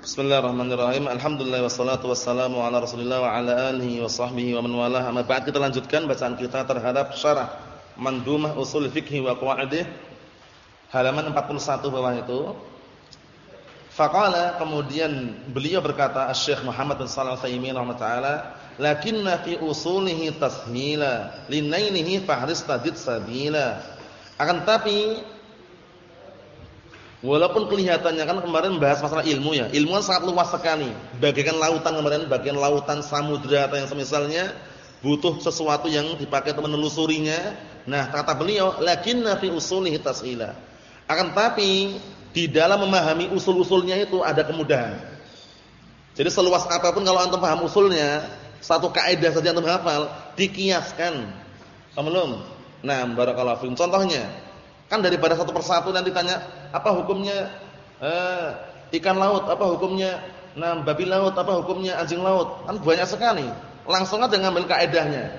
Bismillahirrahmanirrahim. Alhamdulillah wassalatu wassalamu ala Rasulillah wa ala alihi wa sahbihi wa man walah. Amma kita lanjutkan bacaan kita terhadap syarah Mandumah Usul Fiqh wa Qawaidih halaman 41 bawah itu. Faqala kemudian beliau berkata Asy-Syaikh Muhammad bin Shalih Al-Utsaimin rahimahutaala, "Lakinna fi usulihi tashila, linainihi fahris tadid sabila." Akan tapi Walaupun kelihatannya kan kemarin bahas masalah ilmu ya. Ilmu kan sangat luas sekali. Bagaikan lautan kemarin, bagian lautan samudra atau yang semisalnya butuh sesuatu yang dipakai untuk menelusurinya. Nah, kata beliau, lakinna fi usulihi tasila. Akan tapi di dalam memahami usul-usulnya itu ada kemudahan. Jadi seluas apa pun kalau antum paham usulnya, satu kaidah saja antum hafal, dikiaskan. Paham belum? Nah, barakallahu fiikum. Contohnya, kan daripada satu persatu nanti tanya, apa hukumnya eh, ikan laut, apa hukumnya nah babi laut, apa hukumnya anjing laut? Kan banyak sekali. Langsung aja ngambil kaedahnya.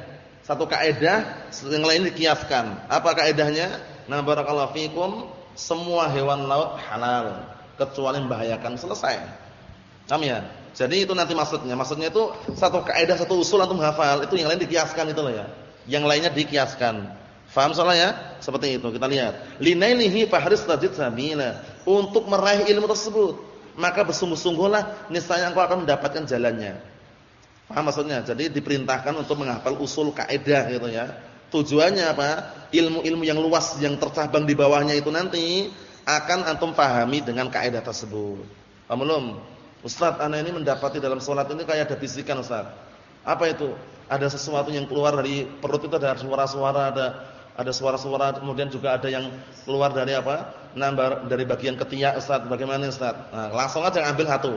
Satu kaedah, yang lain dikiaskan. Apa kaedahnya? Nah, barakallahu fikum, semua hewan laut halal kecuali membahayakan. Selesai. Paham ya? Jadi itu nanti maksudnya. Maksudnya itu satu kaedah, satu usul antum hafal, itu yang lain dikiaskan itu loh ya. Yang lainnya dikiaskan. Faham soalnya? Seperti itu. Kita lihat. Linailihi fahris tajid sabila. Untuk meraih ilmu tersebut, maka bersungguh-sungguhlah niscaya engkau akan mendapatkan jalannya. Faham maksudnya? Jadi diperintahkan untuk menghafal usul kaidah gitu ya. Tujuannya apa? Ilmu-ilmu yang luas yang tercabang di bawahnya itu nanti akan antum pahami dengan kaidah tersebut. Paham belum? Ustaz, ana ini mendapati dalam salat ini kayak ada bisikan, Ustaz. Apa itu? Ada sesuatu yang keluar dari perut itu ada suara-suara, ada ada suara-suara kemudian juga ada yang keluar dari apa? Nambar dari bagian ketiak Ustaz. Bagaimana Ustaz? Nah, langsung aja ambil satu.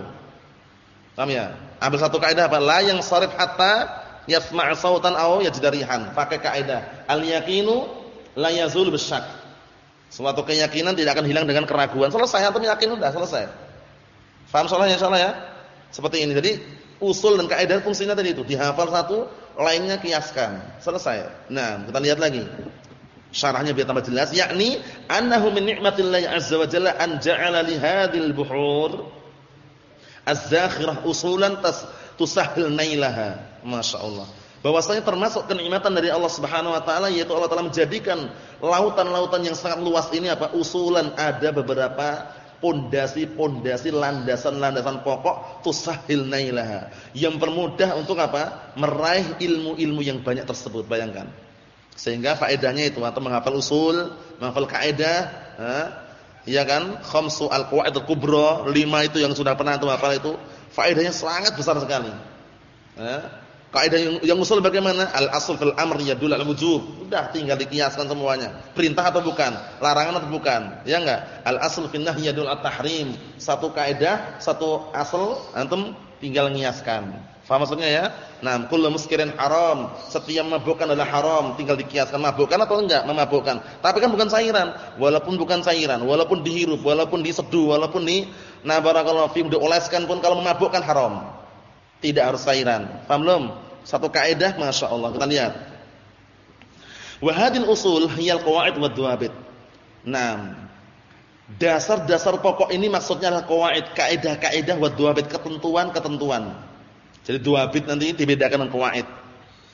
Paham ya? Ambil satu kaidah apa? La yang sharif hatta yasma' sautan aw yajdarihan. Pakai kaidah al-yaqinu la yazul bisyak. Suatu keyakinan tidak akan hilang dengan keraguan. Selesai antum yakin sudah selesai. Paham soalnya insyaallah ya? Seperti ini. Jadi usul dan kaidah fungsinya tadi itu dihafal satu, lainnya kiaskan. Selesai. Nah, kita lihat lagi syarahnya biar tambah jelas yakni annahu min ni'matillahi azza wa jalla an ja'ala li hadhil buhur az-zakhirah usulan tas tusahhil nailaha. Masyaallah bahwasanya termasuk kenikmatan dari Allah Subhanahu wa taala yaitu Allah taala menjadikan lautan-lautan yang sangat luas ini apa? Usulan. Ada beberapa pondasi-pondasi landasan-landasan pokok tusahhil nailaha. Yang permudah untuk apa? Meraih ilmu-ilmu yang banyak tersebut. Bayangkan sehingga faedahnya itu atau menghafal usul, menghafal kaidah, ya kan? Khamsu al-qawaid al-kubra, lima itu yang sudah pernah antum hafal itu, faedahnya sangat besar sekali. Ya. Kaidah yang, yang usul bagaimana? Al-asl fil amr yadul al-wujub. Sudah tinggal dikiaskan semuanya. Perintah atau bukan? Larangan atau bukan? Ya enggak? Al-asl fil nahy yadul at-tahrim. Satu kaidah, satu asal antum tinggal mengiaskan. Faham maksudnya ya? Nah, kullu muskirin haram. Setiap mabukkan adalah haram, tinggal dikiaskan mabukkan atau enggak memabukkan. Tapi kan bukan cairan, walaupun bukan cairan, walaupun dihirup, walaupun diseduh, walaupun di nah barakallahu fiikum dioleskan pun kalau memabukkan haram. Tidak harus cairan. Paham belum? Satu kaidah masyaallah kita lihat. Wa hadil usul hiyal qawaid wad duwabit. Nah, dasar-dasar pokok ini maksudnya adalah qawaid, kaidah-kaidah wad duwabit, ketentuan-ketentuan. Jadi dua bit nanti dibedakan dengan qawaid.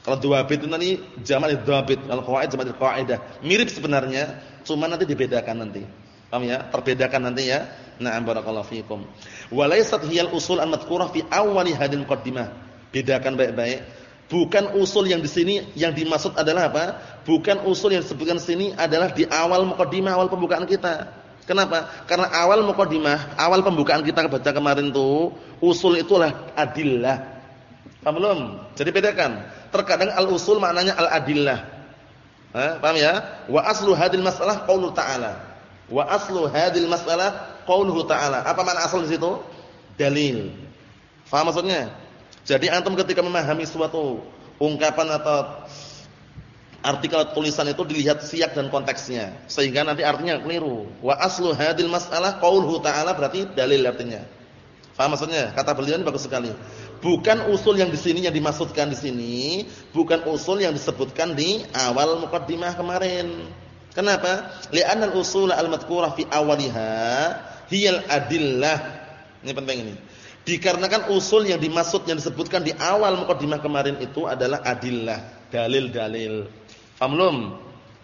Kalau dua bit itu nanti jamak dua bit, kalau qawaid jamak qaidah. Mirip sebenarnya, cuma nanti dibedakan nanti. Paham ya? Terbedakan nanti ya. Na'am barakallahu fikum. Wa laysat hiyal usul al-madhkurah fi awwali hadil muqaddimah. Bedakan baik-baik. Bukan usul yang di sini yang dimaksud adalah apa? Bukan usul yang disebutkan di sini adalah di awal muqaddimah, awal pembukaan kita. Kenapa? Karena awal muqaddimah, awal pembukaan kita baca kemarin tuh, usul itulah adillah Paham belum? Jadi bedakan. Terkadang al-usul maknanya al-adillah. Eh, paham ya? Wa aslu hadil masalah qaulu ta'ala. Wa aslu hadil masalah qauluhu ta'ala. Apa makna asal di situ? Dalil. Paham maksudnya? Jadi antum ketika memahami suatu ungkapan atau artikel tulisan itu dilihat siyak dan konteksnya sehingga nanti artinya keliru. Wa aslu hadil masalah qauluhu ta'ala berarti dalil artinya. Paham maksudnya? Kata beliau ini bagus sekali. Bukan usul yang di sini yang dimaksudkan di sini, bukan usul yang disebutkan di awal mukaddimah kemarin. Kenapa? Li'anna al-usul al-madhkurah fi awaliha hiyal adillah. Ini penting ini. Dikarenakan usul yang dimaksud yang disebutkan di awal mukadimah kemarin itu adalah adillah, dalil-dalil. Paham belum?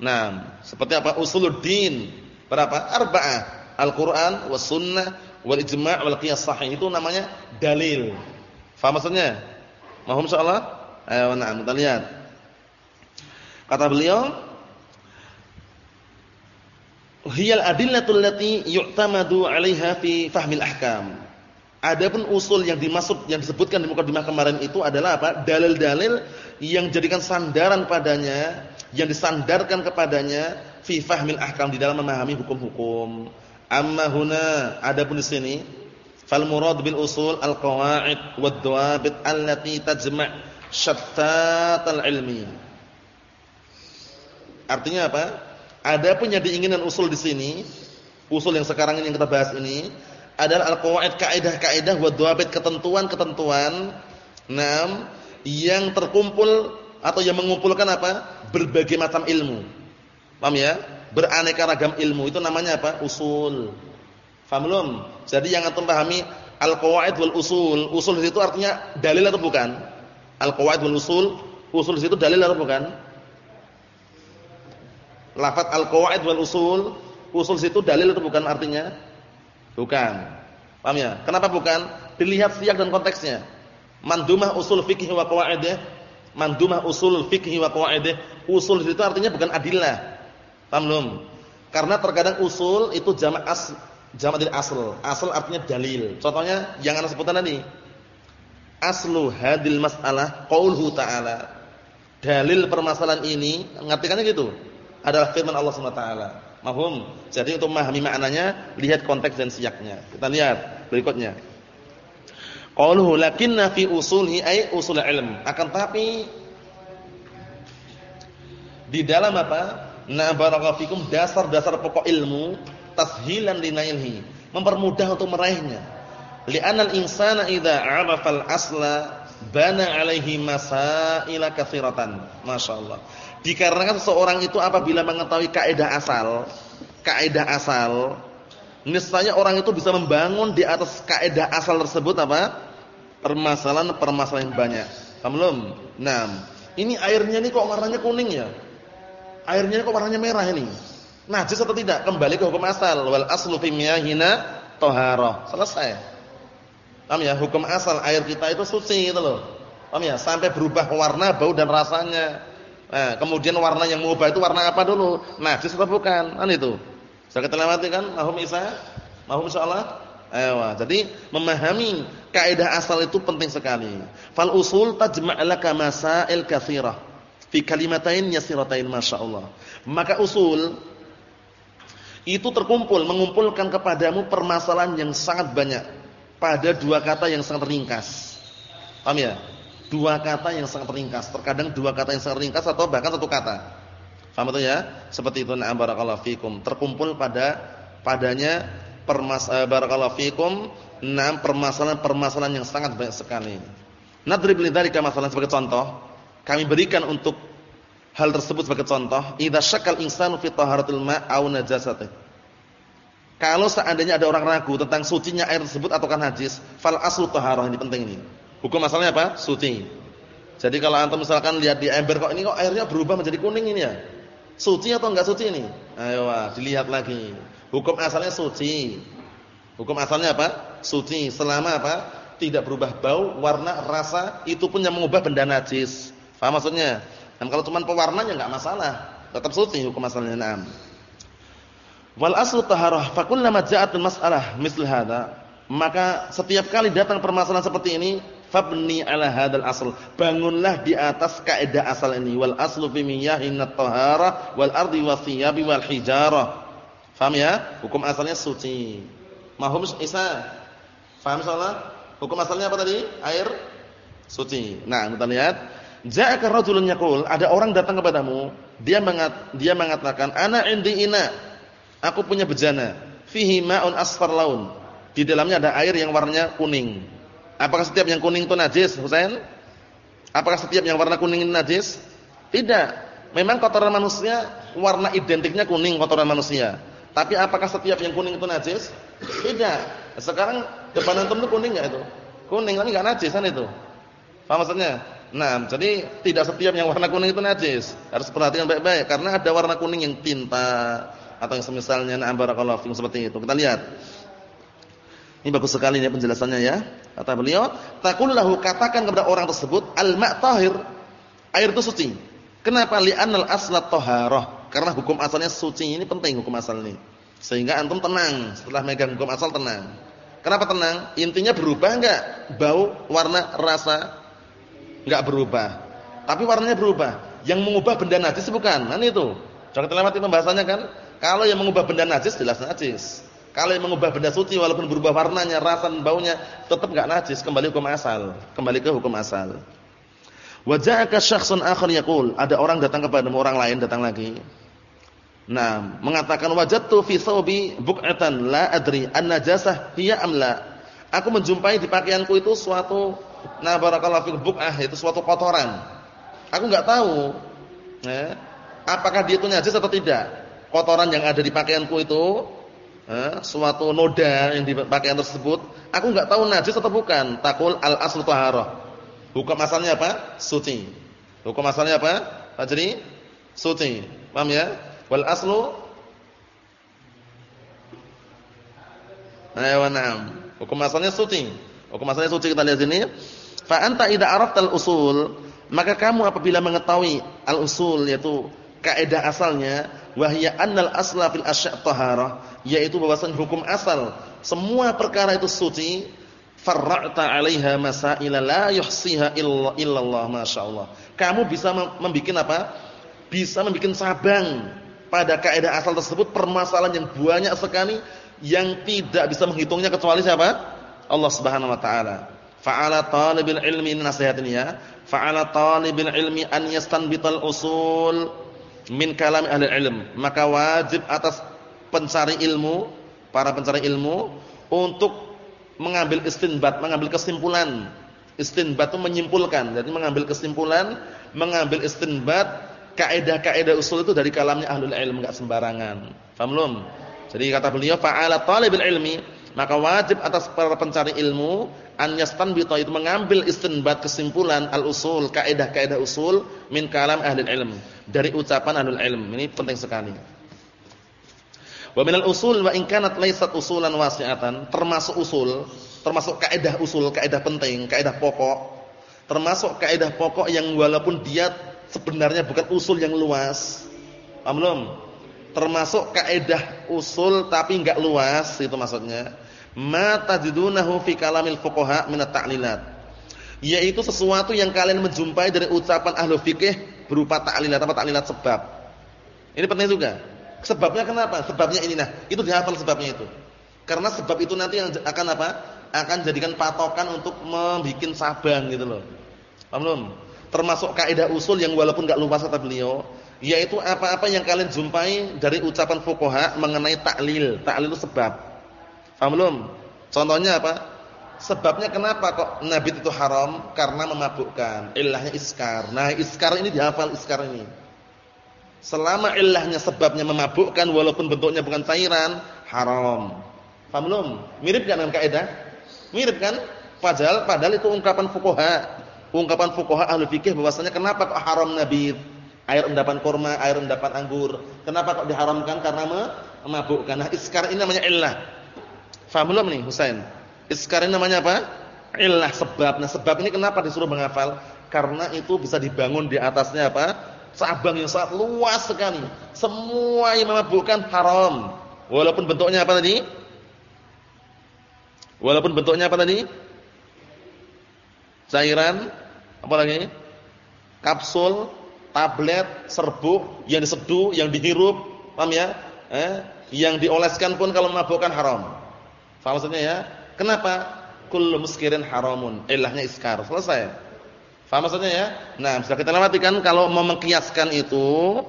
Nah, seperti apa? Usuluddin. Berapa? Arba'ah. Al-Qur'an was sunnah wal ijma' wal qiyas sahih itu namanya dalil. Faham maksudnya? Mohon insyaallah. Ayo nah, kita lihat. Kata beliau, "Hiyal adillatul lati yu'tamadu 'alaiha fi fahmil ahkam." Adapun usul yang dimaksud yang disebutkan di mukadimah kemarin itu adalah apa? Dalil-dalil yang jadikan sandaran padanya, yang disandarkan kepadanya fi fahmil ahkam di dalam memahami hukum-hukum. Amma huna adapun di sini fal murad bil usul al qawaid wad dawabit allati tajma' syattatal ilmi. Artinya apa? Adapun yang diinginkan usul di sini, usul yang sekarang ini yang kita bahas ini adalah al-qawaid kaidah-kaidah wa dhawabit ketentuan-ketentuan enam yang terkumpul atau yang mengumpulkan apa? berbagai macam ilmu. Paham ya? Beraneka ragam ilmu itu namanya apa? usul. Paham belum? Jadi yang antum pahami al-qawaid wal usul. Usul itu artinya dalil atau bukan? Al-qawaid wal usul, usul itu dalil atau bukan? Lafaz al-qawaid wal usul, usul itu dalil atau bukan artinya? Bukan. Paham ya? Kenapa bukan? Dilihat siyak dan konteksnya. Mandumah usul fikih wa qawaidih. Mandumah usul fikih wa qawaidih. Usul itu artinya bukan adillah. Paham belum? Karena terkadang usul itu jamak as jamak dari asal. Asal artinya dalil. Contohnya yang ana sebutkan tadi. Aslu hadil mas'alah qaulhu ta'ala. Dalil permasalahan ini, ngartikannya gitu. Adalah firman Allah Subhanahu wa taala. Mahum. Jadi untuk memahami maknanya lihat konteks dan siaknya. Kita lihat berikutnya. Qauluhu lakinna fi usulhi ay usul ilm. Akan tapi di dalam apa? Na barakallahu fikum dasar-dasar pokok ilmu tashilan linailhi, mempermudah untuk meraihnya. Li'anna al-insana idza 'arafa al-asla bana 'alaihi masaila katsiratan. Masyaallah. Dikarenakan seseorang itu apabila mengetahui kaidah asal, kaidah asal, niscaya orang itu bisa membangun di atas kaidah asal tersebut apa? Permasalahan-permasalahan banyak. Paham belum? Nah, ini airnya ini kok warnanya kuning ya? Airnya ini kok warnanya merah ini. Najis atau tidak? Kembali ke hukum asal. Wal aslu fi miyahina taharah. Selesai. Paham ya? Hukum asal air kita itu suci itu loh. Paham ya? Sampai berubah warna, bau dan rasanya. Nah, kemudian warna yang mengubah itu warna apa dulu? Najis atau bukan? Kan itu. Sudah kita lewati kan? Mahum Isa? Mahum insyaallah? Ayo, jadi memahami kaidah asal itu penting sekali. Fal usul tajma' laka masail katsirah fi kalimatain yasiratain masyaallah. Maka usul itu terkumpul mengumpulkan kepadamu permasalahan yang sangat banyak pada dua kata yang sangat ringkas. Paham ya? dua kata yang sangat ringkas. Terkadang dua kata yang sangat ringkas atau bahkan satu kata. Faham itu ya? Seperti itu na'am barakallahu fikum. Terkumpul pada padanya permas uh, barakallahu fikum enam permasalahan-permasalahan yang sangat banyak sekali. Nadrib lidzalika masalan sebagai contoh, kami berikan untuk hal tersebut sebagai contoh, idza syakal insanu fi taharatil ma' aw najasatih. Kalau seandainya ada orang ragu tentang sucinya air tersebut ataukah najis, fal aslu taharah ini penting ini. Hukum asalnya apa? Suci. Jadi kalau antum misalkan lihat di ember kok ini kok airnya berubah menjadi kuning ini ya. Suci atau enggak suci ini? Ayo dilihat lagi. Hukum asalnya suci. Hukum asalnya apa? Suci. Selama apa? Tidak berubah bau, warna, rasa, itu pun yang mengubah benda najis. Paham maksudnya? Dan kalau cuma pewarnanya enggak masalah. Tetap suci hukum asalnya. Naam. Wal aslu taharah fa kullama ja'at al-mas'alah misl hadha. Maka setiap kali datang permasalahan seperti ini fabni ala hadzal asl. Bangunlah di atas kaidah asal ini. Wal aslu fi miyahin at-taharah wal ardi wasiyabi wal hijarah. Paham ya? Hukum asalnya suci. Mahum isa? Paham salah hukum asalnya apa tadi? Air? Suci. Nah kita lihat. Ja'aka rajulun yaqul ada orang datang kepadamu dia mengat, dia mengatakan ana indi ina aku punya bejana fihi ma'un asfar laun di dalamnya ada air yang warnanya kuning Apakah setiap yang kuning itu najis, Husain? Apakah setiap yang warna kuning itu najis? Tidak. Memang kotoran manusia warna identiknya kuning kotoran manusia. Tapi apakah setiap yang kuning itu najis? Tidak. Sekarang depan antum itu kuning enggak itu? kuning tapi enggak najis kan itu. Paham maksudnya? Nah, jadi tidak setiap yang warna kuning itu najis. Harus perhatikan baik-baik karena ada warna kuning yang tinta atau yang semisalnya nah barakallahu fikum seperti itu. Kita lihat. Ini bagus sekali ya penjelasannya ya. Kata beliau, "Taqul lahu katakan kepada orang tersebut al-ma' tahir." Air itu suci. Kenapa? Li'annal aslat taharah. Karena hukum asalnya suci. Ini penting hukum asal ini. Sehingga antum tenang setelah megang hukum asal tenang. Kenapa tenang? Intinya berubah enggak? Bau, warna, rasa enggak berubah. Tapi warnanya berubah. Yang mengubah benda najis bukan? Kan itu. Jangan terlewati pembahasannya kan? Kalau yang mengubah benda najis jelas najis. Kalau yang mengubah benda suci walaupun berubah warnanya, rasa baunya tetap enggak najis, kembali ke hukum asal. Kembali ke hukum asal. Wa ja'aka syakhsun akhar yaqul, ada orang datang kepada orang lain datang lagi. Nah, mengatakan wajadtu fi thawbi buq'atan la adri an-najasah hiya am la. Aku menjumpai di pakaianku itu suatu nah barakallahu fil buq'ah itu suatu kotoran. Aku enggak tahu ya, apakah dia itu najis atau tidak. Kotoran yang ada di pakaianku itu eh, suatu noda yang di pakaian tersebut, aku enggak tahu najis atau bukan. Takul al-aslu taharah. Hukum asalnya apa? Suci. Hukum asalnya apa? Jadi suci. Paham ya? Wal aslu Ayo na'am. Hukum asalnya suci. Hukum asalnya suci kita lihat sini. Fa anta idza araftal usul, maka kamu apabila mengetahui al-usul yaitu kaidah asalnya wahya annal asla fil asya' taharah, yaitu bahwasanya hukum asal semua perkara itu suci, farra'ta 'alaiha masaila la yuhsiha illa illallah masyaallah. Kamu bisa membikin apa? Bisa membikin sabang pada kaidah asal tersebut permasalahan yang banyak sekali yang tidak bisa menghitungnya kecuali siapa? Allah Subhanahu wa taala. Fa'ala talibil ilmi ini nasihat ini ya. Fa'ala talibil ilmi an yastanbital usul min kalam ahli ilm. Maka wajib atas pencari ilmu, para pencari ilmu untuk mengambil istinbat, mengambil kesimpulan. Istinbat itu menyimpulkan. Jadi mengambil kesimpulan, mengambil istinbat kaidah-kaidah usul itu dari kalamnya ahlul ilm enggak sembarangan. Paham belum? Jadi kata beliau fa'ala talibil ilmi, maka wajib atas para pencari ilmu an yastanbita itu mengambil istinbat kesimpulan al-usul, kaidah-kaidah usul min kalam ahlul ilm, dari ucapan ahlul ilm. Ini penting sekali. Wa usul wa in kanat laysat usulan wasi'atan, termasuk usul, termasuk kaidah usul, kaidah penting, kaidah pokok, termasuk kaidah pokok yang walaupun dia sebenarnya bukan usul yang luas. Paham belum? Termasuk kaidah usul tapi enggak luas itu maksudnya. Ma tajidunahu fi kalamil fuqaha min at-ta'lilat. Yaitu sesuatu yang kalian menjumpai dari ucapan ahli fikih berupa ta'lilat apa ta'lilat sebab. Ini penting juga. Sebabnya kenapa? Sebabnya ini nah, itu dihafal sebabnya itu. Karena sebab itu nanti yang akan apa? Akan jadikan patokan untuk membuat sabang gitu loh. Paham belum? termasuk kaidah usul yang walaupun enggak luas kata beliau, yaitu apa-apa yang kalian jumpai dari ucapan fuqaha mengenai taklil. Taklil itu sebab. Paham belum? Contohnya apa? Sebabnya kenapa kok nabi itu haram? Karena memabukkan. Ilahnya iskar. Nah, iskar ini dihafal iskar ini. Selama ilahnya sebabnya memabukkan walaupun bentuknya bukan cairan, haram. Paham belum? Mirip kan dengan kaidah? Mirip kan? Padahal padahal itu ungkapan fuqaha ungkapan fuqaha ahli fikih bahwasanya kenapa kok haram nabi air endapan kurma, air endapan anggur. Kenapa kok diharamkan? Karena memabukkan. Nah, iskar ini namanya illah. Faham belum nih, Husain? Iskar ini namanya apa? Illah sebab. Nah, sebab ini kenapa disuruh menghafal? Karena itu bisa dibangun di atasnya apa? Cabang yang sangat luas sekali. Semua yang memabukkan haram. Walaupun bentuknya apa tadi? Walaupun bentuknya apa tadi? Cairan apalagi kapsul, tablet, serbuk yang diseduh, yang dihirup, paham ya? Eh, yang dioleskan pun kalau memabukkan haram. Faham maksudnya ya? Kenapa? Kullu muskirin haramun. Ilahnya iskar. Selesai. Faham maksudnya ya? Nah, bisa kita lewati kan kalau mau mengkiaskan itu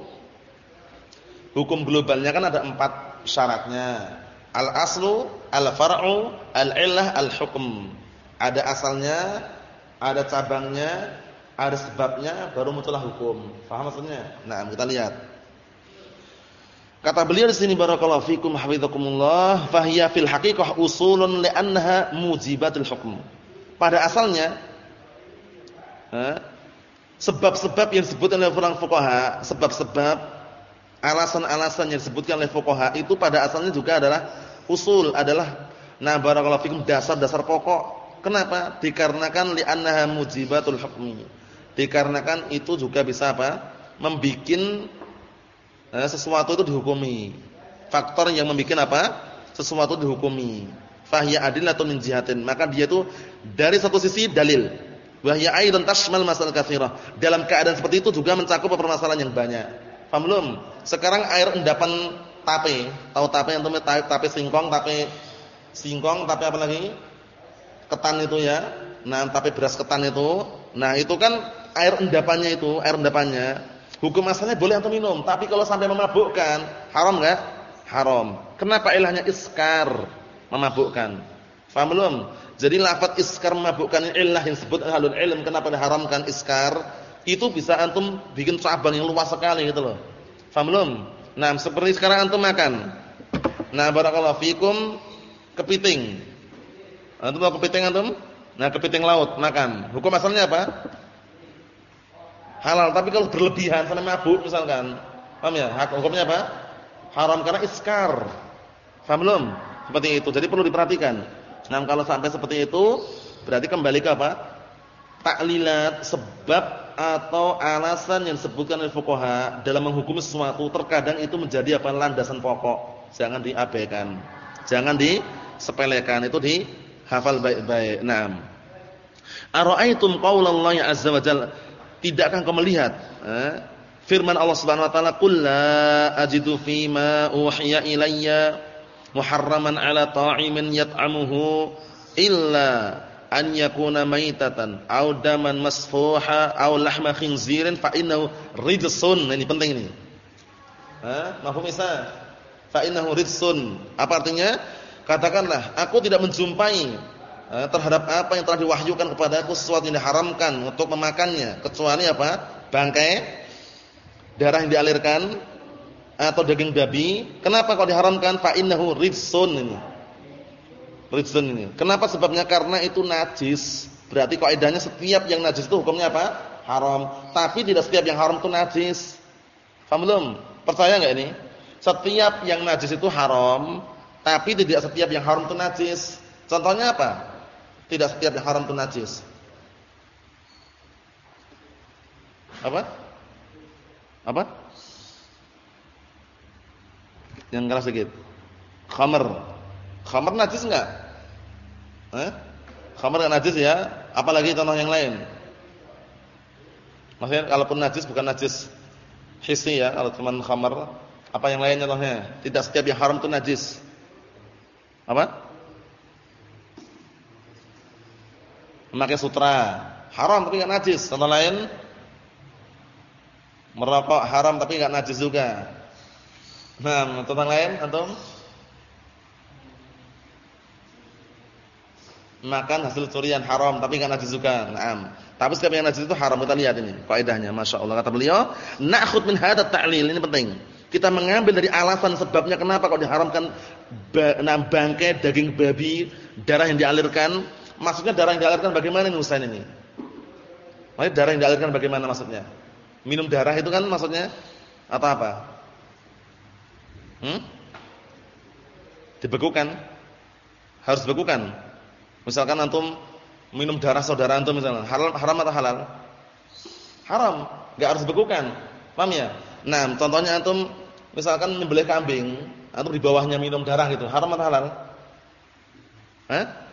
hukum globalnya kan ada empat syaratnya. Al-aslu, al-far'u, al-illah, al-hukm. Ada asalnya, ada cabangnya, ada sebabnya, baru muncullah hukum. Faham maksudnya? Nah, kita lihat. Kata beliau di sini barakallahu fikum hafizakumullah, fahiya fil haqiqah usulun li'annaha mujibatul hukm. pada asalnya sebab-sebab yang disebutkan oleh orang fuqaha, sebab-sebab alasan-alasan yang disebutkan oleh fuqaha itu pada asalnya juga adalah usul, adalah nah barakallahu fikum dasar-dasar pokok. Kenapa? Dikarenakan li'annaha mujibatul hukmi. Dikarenakan itu juga bisa apa? Membikin eh, sesuatu itu dihukumi. Faktor yang membikin apa? Sesuatu dihukumi. Fahya atau min jihatin. Maka dia itu dari satu sisi dalil Wahya aidan tashmal masalah katsirah. Dalam keadaan seperti itu juga mencakup permasalahan yang banyak. Paham belum? Sekarang air endapan tape, tahu tape yang temen tape singkong, tape singkong, tape apa lagi? Ketan itu ya. Nah, tape beras ketan itu. Nah, itu kan air endapannya itu, air endapannya. Hukum asalnya boleh untuk minum, tapi kalau sampai memabukkan, haram enggak? Haram. Kenapa ilahnya iskar? Memabukkan. Paham belum? Jadi lafaz iskar mabukkan illah yang disebut ahlul ilm kenapa diharamkan iskar? Itu bisa antum bikin cabang yang luas sekali gitu loh. Faham belum? Nah, seperti sekarang antum makan. Nah, barakallahu fikum kepiting. Antum mau kepiting antum? Nah, kepiting laut makan. Hukum asalnya apa? Halal, tapi kalau berlebihan sampai mabuk misalkan. Paham ya? Hukumnya apa? Haram karena iskar. Faham belum? Seperti itu. Jadi perlu diperhatikan. Nah, kalau sampai seperti itu, berarti kembali ke apa? Taklilat sebab atau alasan yang disebutkan oleh fuqaha dalam menghukum sesuatu terkadang itu menjadi apa landasan pokok. Jangan diabaikan. Jangan disepelekan. Itu dihafal baik-baik. Naam. Ara'aitum qaulallahi azza wa jalla? Tidakkah kau melihat eh? firman Allah Subhanahu wa taala, "Qul la ajidu fima uhiya ilayya muharraman ala ta'imin yat'amuhu illa an yakuna maitatan aw daman masfuha aw lahma khinzirin fa innahu rijsun. Ini penting ini. Ha? Mafhum isa? Fa innahu rijsun. Apa artinya? Katakanlah, aku tidak menjumpai terhadap apa yang telah diwahyukan kepadaku sesuatu yang diharamkan untuk memakannya kecuali apa? Bangkai darah yang dialirkan atau daging babi, kenapa kok diharamkan? Fa innahu rijsun ini. Rijsun ini. Kenapa sebabnya? Karena itu najis. Berarti kaidahnya setiap yang najis itu hukumnya apa? Haram. Tapi tidak setiap yang haram itu najis. Paham belum? Percaya enggak ini? Setiap yang najis itu haram, tapi tidak setiap yang haram itu najis. Contohnya apa? Tidak setiap yang haram itu najis. Apa? Apa? Yang keras sedikit. Khamr. Khamr najis enggak? Eh? Khamr enggak najis ya? Apalagi contoh yang lain? Maksudnya kalaupun najis bukan najis hissi ya, kalau cuma khamr, apa yang lain contohnya? Tidak setiap yang haram itu najis. Apa? Memakai sutra haram tapi enggak najis. Contoh lain merokok haram tapi enggak najis juga. Nah, tentang lain antum? Makan hasil curian haram tapi enggak najis juga. Naam. Tapi setiap yang najis itu haram kita lihat ini kaidahnya masyaallah kata beliau, na'khud min hadha ta'lil ini penting. Kita mengambil dari alasan sebabnya kenapa kok diharamkan bangkai daging babi, darah yang dialirkan. Maksudnya darah yang dialirkan bagaimana nih Ustaz ini? Maksudnya darah yang dialirkan bagaimana maksudnya? Minum darah itu kan maksudnya atau apa? Hmm? Dibekukan. Harus dibekukan. Misalkan antum minum darah saudara antum misalnya, halal haram atau halal? Haram, enggak harus dibekukan. Paham ya? Nah, contohnya antum misalkan menyembelih kambing, antum di bawahnya minum darah gitu, haram atau halal? Hah?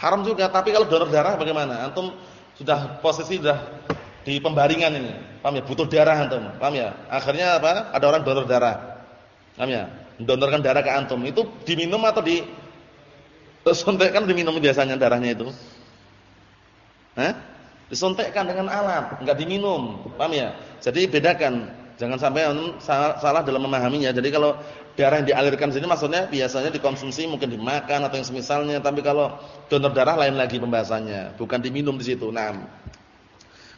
Haram juga, tapi kalau donor darah bagaimana? Antum sudah posisi sudah di pembaringan ini. Paham ya? Butuh darah antum. Paham ya? Akhirnya apa? Ada orang donor darah. Paham ya? Mendonorkan darah ke antum itu diminum atau di suntikkan diminum biasanya darahnya itu? Hah? Disuntikkan dengan alat, enggak diminum. Paham ya? Jadi bedakan. Jangan sampai antum salah dalam memahaminya. Jadi kalau darah yang dialirkan sini maksudnya biasanya dikonsumsi mungkin dimakan atau yang semisalnya, tapi kalau donor darah lain lagi pembahasannya, bukan diminum di situ. Nah,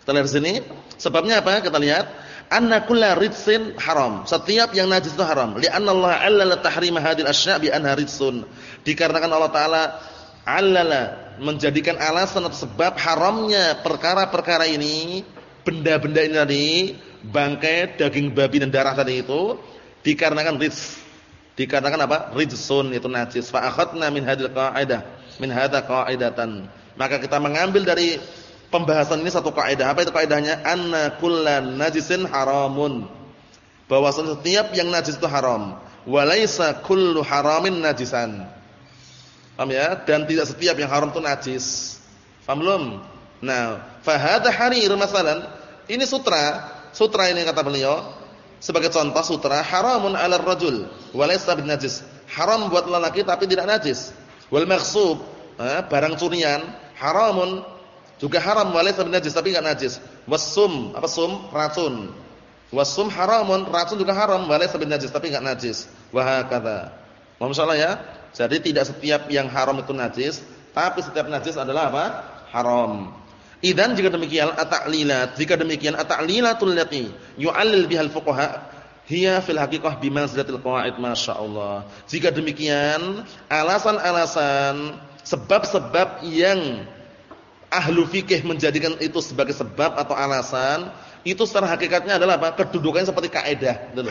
kita lihat sini, sebabnya apa? Kita lihat anna kulla ritsin haram. Setiap yang najis itu haram. Li'anna Allah 'allala tahrima hadhil asya' bi anha ritsun. Dikarenakan Allah taala 'allala menjadikan alasan atau sebab haramnya perkara-perkara ini, benda-benda ini tadi, bangkai, daging babi dan darah tadi itu dikarenakan rizq. Dikarenakan apa? Rizsun itu najis. Fa akhadna min hadil qaidah, min hadza qaidatan. Maka kita mengambil dari pembahasan ini satu kaidah. Apa itu kaidahnya? Anna kullan najisin haramun. Bahwasanya setiap yang najis itu haram. Walaysa kullu haramin najisan. Paham ya? Dan tidak setiap yang haram itu najis. Paham belum? Nah, fa hadha harir masalan. Ini sutra, sutra ini kata beliau sebagai contoh sutra haramun 'ala rajul wa laysa bin najis. Haram buat lelaki tapi tidak najis. Wal maghsub, eh, barang curian haramun juga haram wa laysa bin najis tapi enggak najis. Wasum, apa sum? Racun. Wasum haramun, racun juga haram wa laysa bin najis tapi enggak najis. Wa hakadha. Masyaallah ya. Jadi tidak setiap yang haram itu najis, tapi setiap najis adalah apa? Haram. Idan jika demikian at-ta'lilat, jika demikian at-ta'lilatul lati yu'allil bihal fuqaha hiya fil haqiqah bimanzilatil qawaid masyaallah. Jika demikian, alasan-alasan sebab-sebab yang ahlu fikih menjadikan itu sebagai sebab atau alasan, itu secara hakikatnya adalah apa? Kedudukannya seperti kaidah, gitu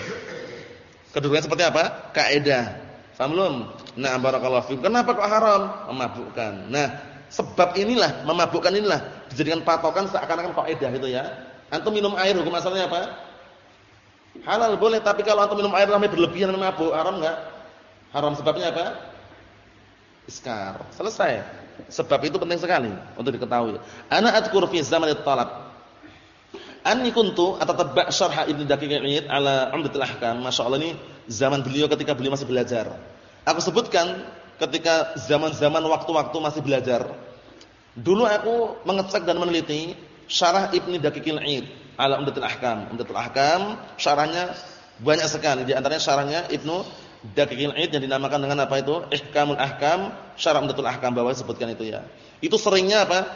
Kedudukannya seperti apa? Kaidah. Paham belum? Nah, barakallahu fikum. Kenapa kok haram? Memabukkan. Nah, sebab inilah, memabukkan inilah dijadikan patokan seakan-akan kaidah gitu ya. Antum minum air hukum asalnya apa? Halal boleh, tapi kalau antum minum air sampai berlebihan mabuk, haram enggak? Haram sebabnya apa? Iskar. Selesai. Sebab itu penting sekali untuk diketahui. Ana adkur fi zaman talab. Anni kuntu atatabba syarh Ibnu Daqiq al ala Umdatul Ahkam. Masyaallah ini zaman beliau ketika beliau masih belajar. Aku sebutkan ketika zaman-zaman waktu-waktu masih belajar. Dulu aku mengecek dan meneliti syarah Ibnu Daqiqil Id ala Umdatul Ahkam. Umdatul Ahkam syarahnya banyak sekali. Di antaranya syarahnya Ibnu Daqiqil Id yang dinamakan dengan apa itu? Ihkamul Ahkam, syarah Umdatul Ahkam bawah sebutkan itu ya. Itu seringnya apa?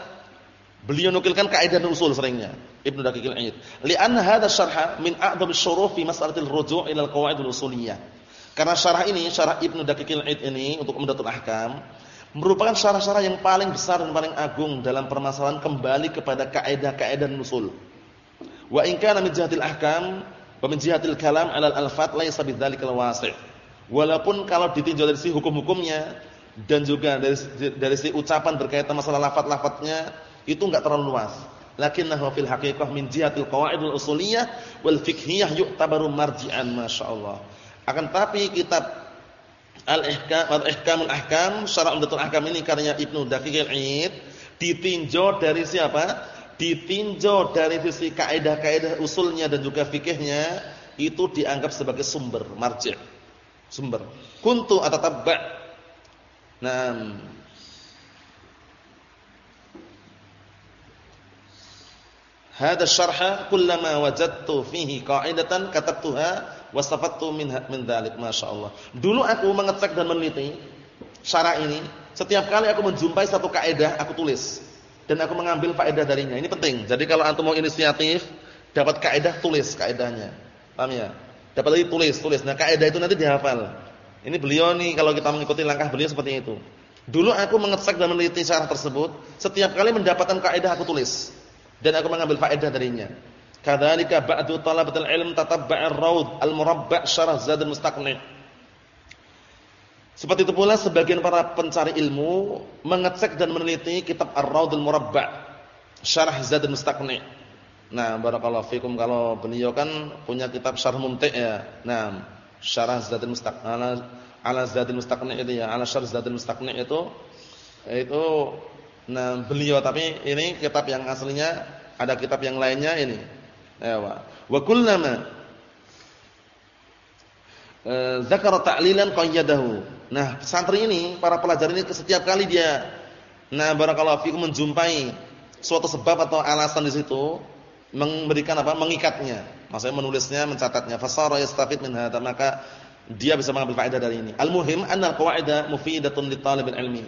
Beliau nukilkan kaidah dan usul seringnya. Ibnu Daqiqil Id. Li'anna hadha syarha min a'dham syuruf fi mas'alatil ruju' ila al-qawaid al-usuliyah. Karena syarah ini, syarah Ibnu Daqiqil Id ini untuk Umdatul Ahkam merupakan syarah-syarah yang paling besar dan paling agung dalam permasalahan kembali kepada kaidah-kaidah nusul. Wa in kana min jihatil ahkam wa min jihatil kalam 'ala al-alfat laysa bidzalikal wasi'. Walaupun kalau ditinjau dari sisi hukum-hukumnya dan juga dari dari sisi ucapan berkaitan masalah lafaz-lafaznya itu enggak terlalu luas. Lakinnahu fil haqiqah min jihatil qawaidul usuliyah wal fiqhiyah yu'tabaru marji'an masyaallah. Akan tapi kitab Al-Ihkam Al-Ihkamul Ahkam Syarah Umdatul Ahkam ini karya Ibnu Daqiqil Id ditinjau dari siapa? Ditinjau dari sisi kaidah-kaidah usulnya dan juga fikihnya itu dianggap sebagai sumber marji'. Sumber. Kuntu atatabba. Nah, Hada syarha kullama wajadtu fihi qa'idatan katabtuha wastafattu min min dzalik masyaallah. Dulu aku mengecek dan meneliti syarah ini, setiap kali aku menjumpai satu kaidah aku tulis dan aku mengambil faedah darinya. Ini penting. Jadi kalau antum mau inisiatif dapat kaidah tulis kaidahnya. Paham ya? Dapat lagi tulis, tulis. Nah, kaidah itu nanti dihafal. Ini beliau nih kalau kita mengikuti langkah beliau seperti itu. Dulu aku mengecek dan meneliti syarah tersebut, setiap kali mendapatkan kaidah aku tulis dan aku mengambil faedah darinya. Kadzalika ba'du talabatul ilm tatabba' ar-raud al-murabba' syarah Zadul Mustaqni'. Seperti itu pula sebagian para pencari ilmu mengecek dan meneliti kitab Ar-Raud al-Murabba' syarah Zadul Mustaqni'. Nah, barakallahu fikum kalau beliau kan punya kitab Syarh Mumti' ya. Nah, syarah Zadul Mustaqni' ala, ala Zadul Mustaqni' itu ya, ala syarah Zadul Mustaqni' itu itu nah beliau tapi ini kitab yang aslinya ada kitab yang lainnya ini Ewa. Wa kullama eh, zakara ta'lilan qayyadahu. Nah, santri ini, para pelajar ini setiap kali dia nah barakallahu fikum menjumpai suatu sebab atau alasan di situ memberikan apa? mengikatnya. Maksudnya menulisnya, mencatatnya. Fasara yastafid min hadza, maka dia bisa mengambil faedah dari ini. Al-muhim anna al-qawaida mufidatun li talibil ilmi.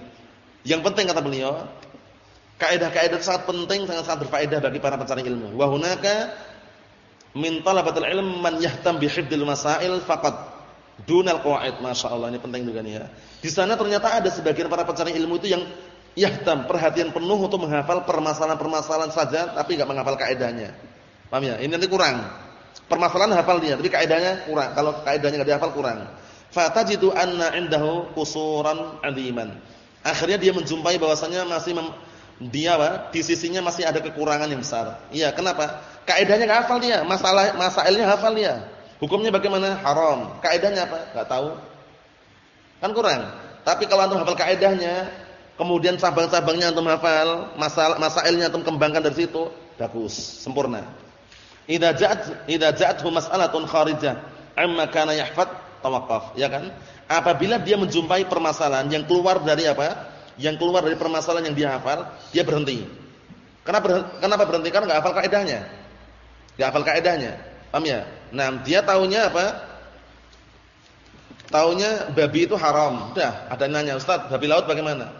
Yang penting kata beliau, kaidah-kaidah sangat penting, sangat sangat berfaedah bagi para pencari ilmu. Wa hunaka min talabatul ilm man yahtam bi hifdzil masail faqat dunal qawaid masyaallah ini penting juga nih ya di sana ternyata ada sebagian para pencari ilmu itu yang yahtam perhatian penuh untuk menghafal permasalahan-permasalahan saja tapi enggak menghafal kaidahnya. Paham ya? Ini nanti kurang. Permasalahan hafal dia, tapi kaidahnya kurang. Kalau kaidahnya enggak dihafal kurang. Fatajidu anna indahu qusuran 'aziman. Akhirnya dia menjumpai bahwasanya masih dia apa? Di sisinya masih ada kekurangan yang besar. Iya, kenapa? Kaidahnya enggak hafal dia, masalah masailnya hafal dia. Hukumnya bagaimana? Haram. Kaidahnya apa? Enggak tahu. Kan kurang. Tapi kalau antum hafal kaidahnya, kemudian cabang-cabangnya antum hafal, masalah masailnya antum kembangkan dari situ, bagus, sempurna. Idza ja'at idza ja'athu mas'alatun kharijah amma kana yahfad tawaqqaf, ya kan? Apabila dia menjumpai permasalahan yang keluar dari apa? Yang keluar dari permasalahan yang dia hafal, dia berhenti. Kenapa berhenti? Kenapa berhenti? Karena enggak hafal kaidahnya. Enggak hafal kaidahnya. Paham ya? Nah, dia taunya apa? Taunya babi itu haram. Udah, ada nanya, "Ustaz, babi laut bagaimana?"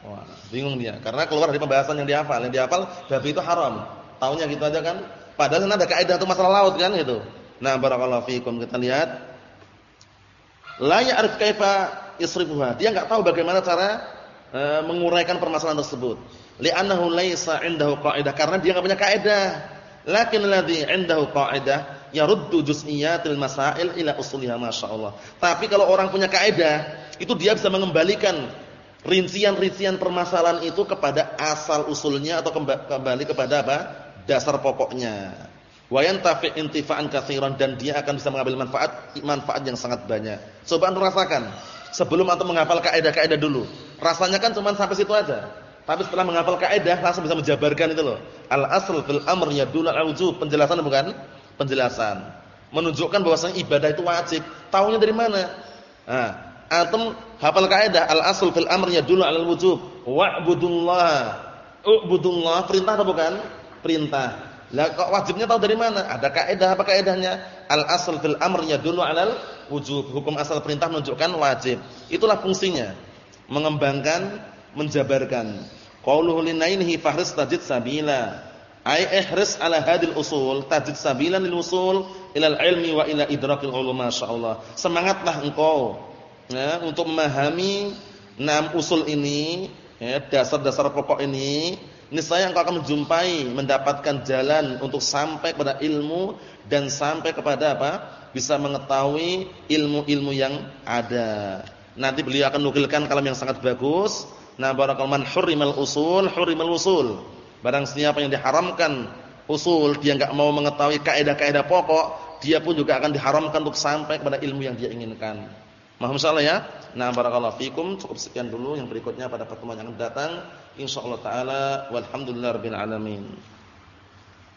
Wah, bingung dia karena keluar dari pembahasan yang dihafal. Yang dihafal babi itu haram. Taunya gitu aja kan? Padahal ada kaidah itu masalah laut kan gitu. Nah, barakallahu fiikum kita lihat. La ya'rif kaifa yasrifuha. Dia enggak tahu bagaimana cara e, menguraikan permasalahan tersebut. Li'annahu laisa 'indahu qa'idah karena dia enggak punya kaidah. Lakin alladhi 'indahu qa'idah yaruddu juz'iyatil masail ila usuliha masyaallah. Tapi kalau orang punya kaidah, itu dia bisa mengembalikan rincian-rincian permasalahan itu kepada asal usulnya atau kembali kepada apa? dasar pokoknya. Wa yantafi intifa'an katsiran dan dia akan bisa mengambil manfaat manfaat yang sangat banyak. Coba antum rasakan. Sebelum antum menghafal kaidah-kaidah dulu. Rasanya kan cuma sampai situ aja. Tapi setelah menghafal kaidah langsung bisa menjabarkan itu loh. Al asl fil amr yadullu al wujub. Penjelasan bukan? Penjelasan. Menunjukkan bahwasanya ibadah itu wajib. Taunya dari mana? Nah, antum hafal kaidah al asl fil amr yadullu al wujub. Wa'budullah. Ubudullah perintah atau bukan? Perintah. Lah kok wajibnya tahu dari mana? Ada kaidah apa kaidahnya? Al asl fil amr yadullu alal wujub. Hukum asal perintah menunjukkan wajib. Itulah fungsinya. Mengembangkan, menjabarkan. Qauluhu linainihi fahris tajid sabila. Ai ihris ala hadil usul, tajid sabilan lil usul ila ilmi wa ila idrakil ulum masyaallah. Semangatlah engkau ya, untuk memahami enam usul ini, ya, dasar-dasar pokok ini niscaya engkau akan menjumpai mendapatkan jalan untuk sampai kepada ilmu dan sampai kepada apa? bisa mengetahui ilmu-ilmu yang ada. Nanti beliau akan nukilkan kalam yang sangat bagus. Nah, barakallahu man hurrimal usul, hurrimal usul. Barang siapa yang diharamkan usul, dia enggak mau mengetahui kaidah-kaidah pokok, dia pun juga akan diharamkan untuk sampai kepada ilmu yang dia inginkan. Mohon insyaallah ya. Nah, barakallahu fikum. Cukup sekian dulu yang berikutnya pada pertemuan yang akan datang insyaallah taala walhamdulillahirabbil alamin